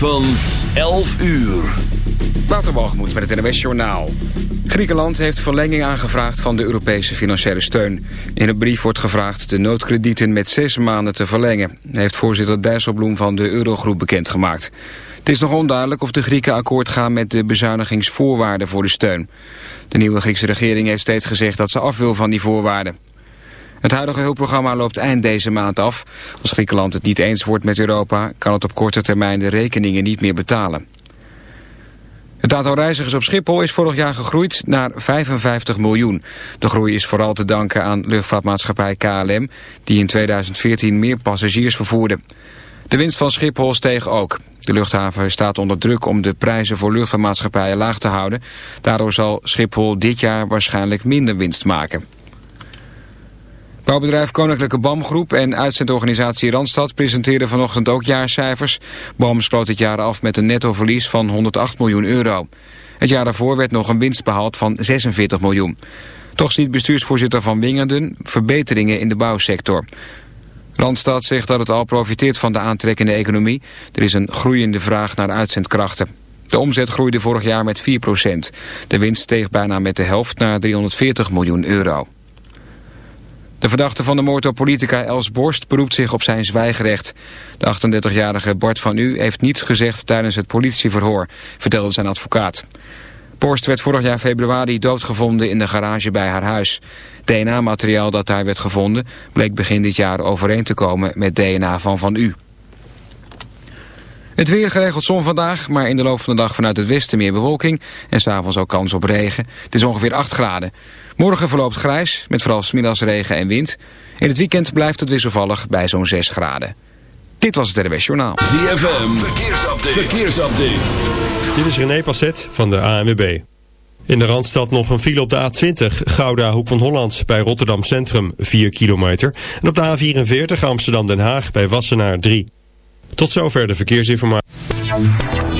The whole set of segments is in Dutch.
van 11 uur. Waterbalgemoed met het NWS Journaal. Griekenland heeft verlenging aangevraagd van de Europese financiële steun. In een brief wordt gevraagd de noodkredieten met zes maanden te verlengen... heeft voorzitter Dijsselbloem van de Eurogroep bekendgemaakt. Het is nog onduidelijk of de Grieken akkoord gaan met de bezuinigingsvoorwaarden voor de steun. De nieuwe Griekse regering heeft steeds gezegd dat ze af wil van die voorwaarden. Het huidige hulpprogramma loopt eind deze maand af. Als Griekenland het niet eens wordt met Europa... kan het op korte termijn de rekeningen niet meer betalen. Het aantal reizigers op Schiphol is vorig jaar gegroeid naar 55 miljoen. De groei is vooral te danken aan luchtvaartmaatschappij KLM... die in 2014 meer passagiers vervoerde. De winst van Schiphol steeg ook. De luchthaven staat onder druk om de prijzen voor luchtvaartmaatschappijen laag te houden. Daardoor zal Schiphol dit jaar waarschijnlijk minder winst maken. Bouwbedrijf Koninklijke BAM Groep en uitzendorganisatie Randstad presenteerden vanochtend ook jaarcijfers. BAM sloot het jaar af met een nettoverlies van 108 miljoen euro. Het jaar daarvoor werd nog een winst behaald van 46 miljoen. Toch ziet bestuursvoorzitter Van Wingenden verbeteringen in de bouwsector. Randstad zegt dat het al profiteert van de aantrekkende economie. Er is een groeiende vraag naar uitzendkrachten. De omzet groeide vorig jaar met 4% De winst steeg bijna met de helft naar 340 miljoen euro. De verdachte van de moord op politica Els Borst beroept zich op zijn zwijgerecht. De 38-jarige Bart van U heeft niets gezegd tijdens het politieverhoor, vertelde zijn advocaat. Borst werd vorig jaar februari doodgevonden in de garage bij haar huis. DNA-materiaal dat daar werd gevonden bleek begin dit jaar overeen te komen met DNA van Van U. Het weer geregeld zon vandaag, maar in de loop van de dag vanuit het westen meer bewolking en s'avonds ook kans op regen. Het is ongeveer 8 graden. Morgen verloopt grijs, met vooral smiddags regen en wind. In het weekend blijft het wisselvallig bij zo'n 6 graden. Dit was het RWS Journaal. ZFM, verkeersupdate. verkeersupdate. Dit is René Passet van de ANWB. In de Randstad nog een file op de A20, Gouda, Hoek van Holland, bij Rotterdam Centrum, 4 kilometer. En op de A44 Amsterdam-Den Haag, bij Wassenaar, 3. Tot zover de verkeersinformatie.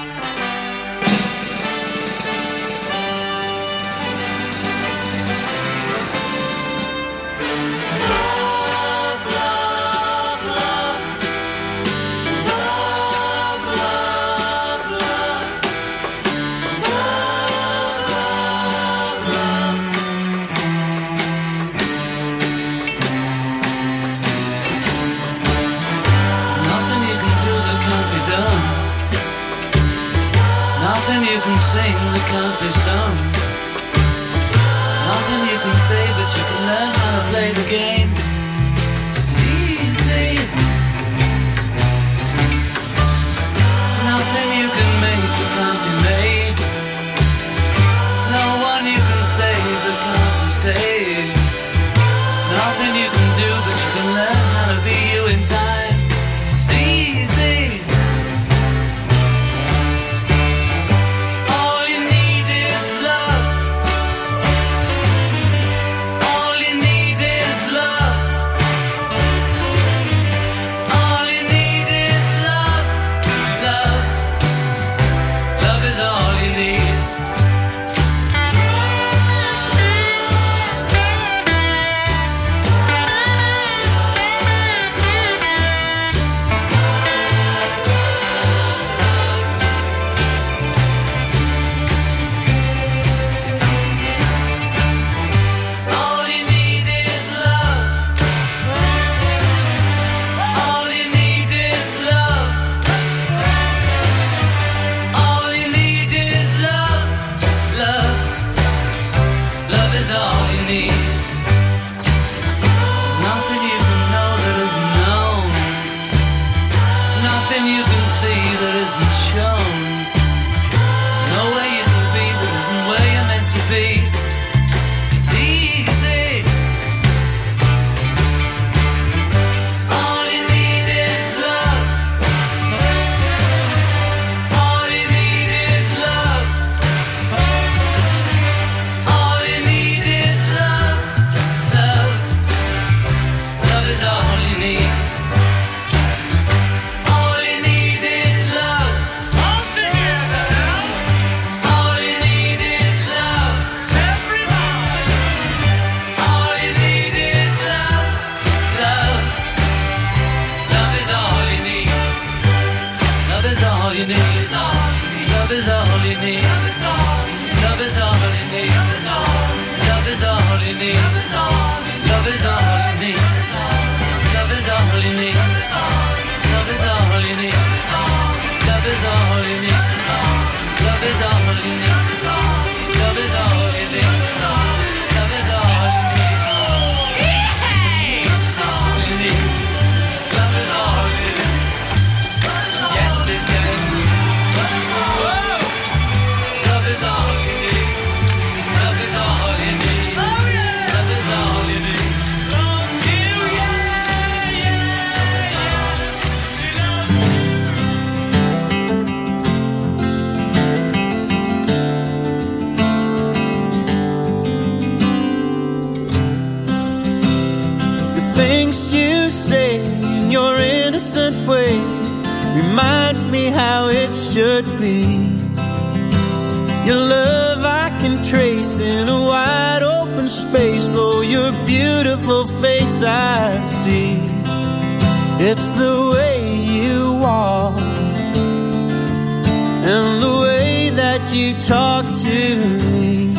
the way that you talk to me.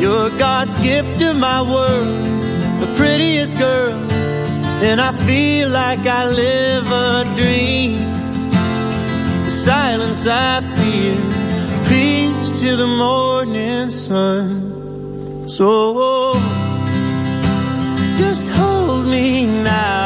You're God's gift to my world, the prettiest girl, and I feel like I live a dream. The silence I feel, peace to the morning sun. So just hold me now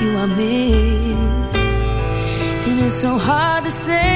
You I miss. And it's so hard to say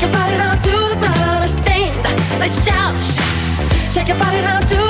Shake your body down to the ground and. Let's shout, shout. Shake your body down to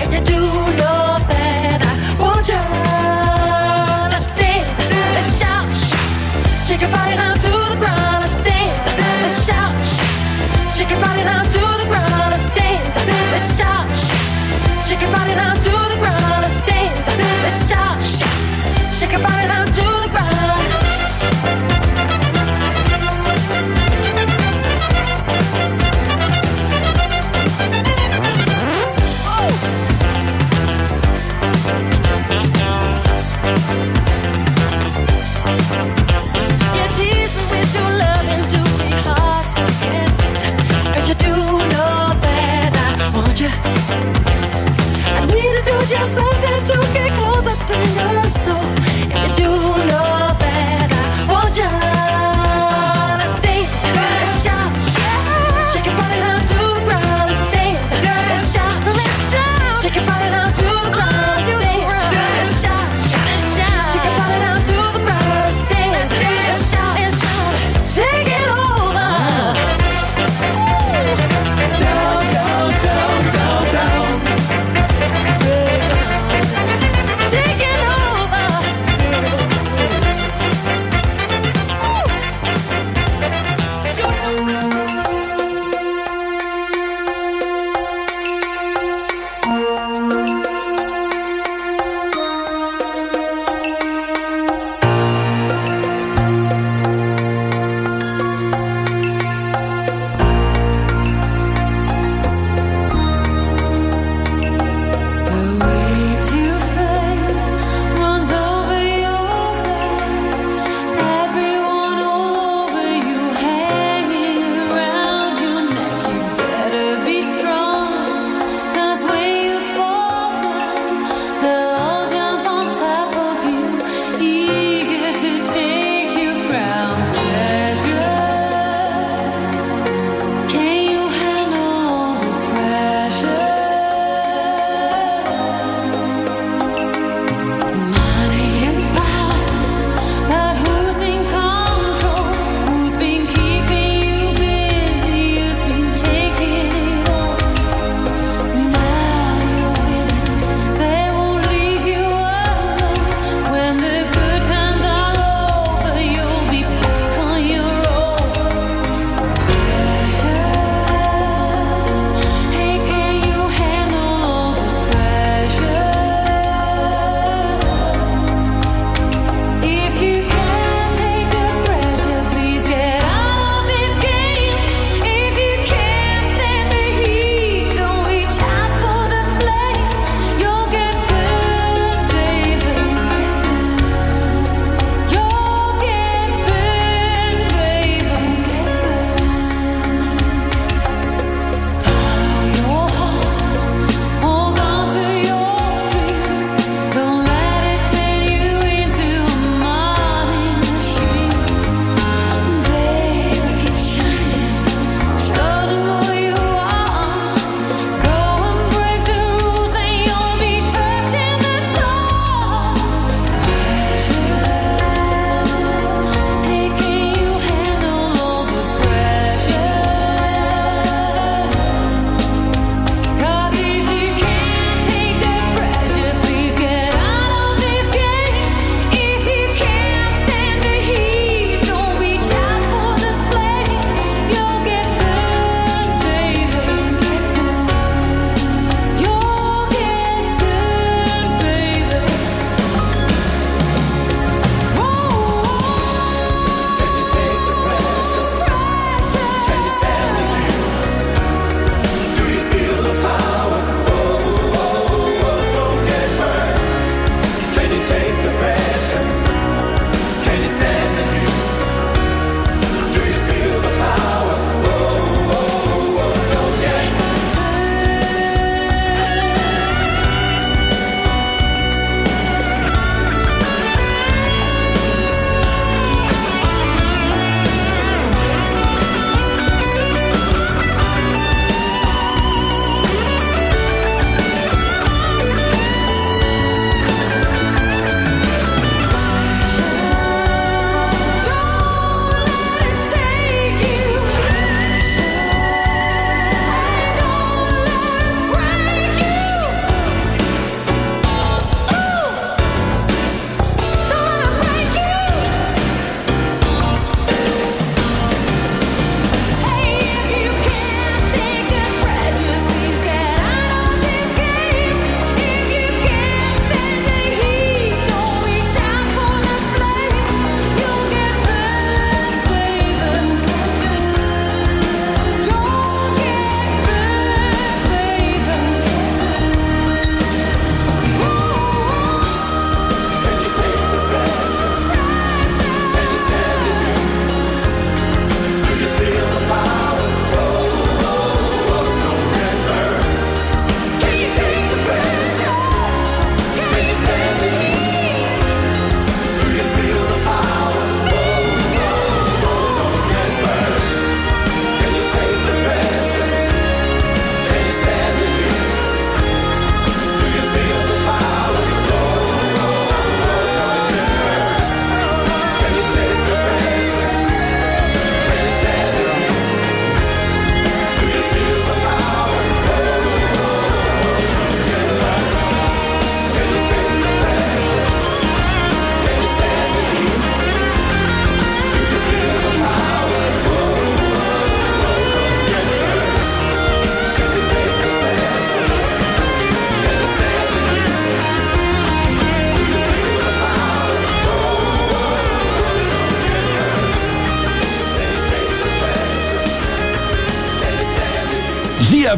and you do know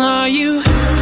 Are you?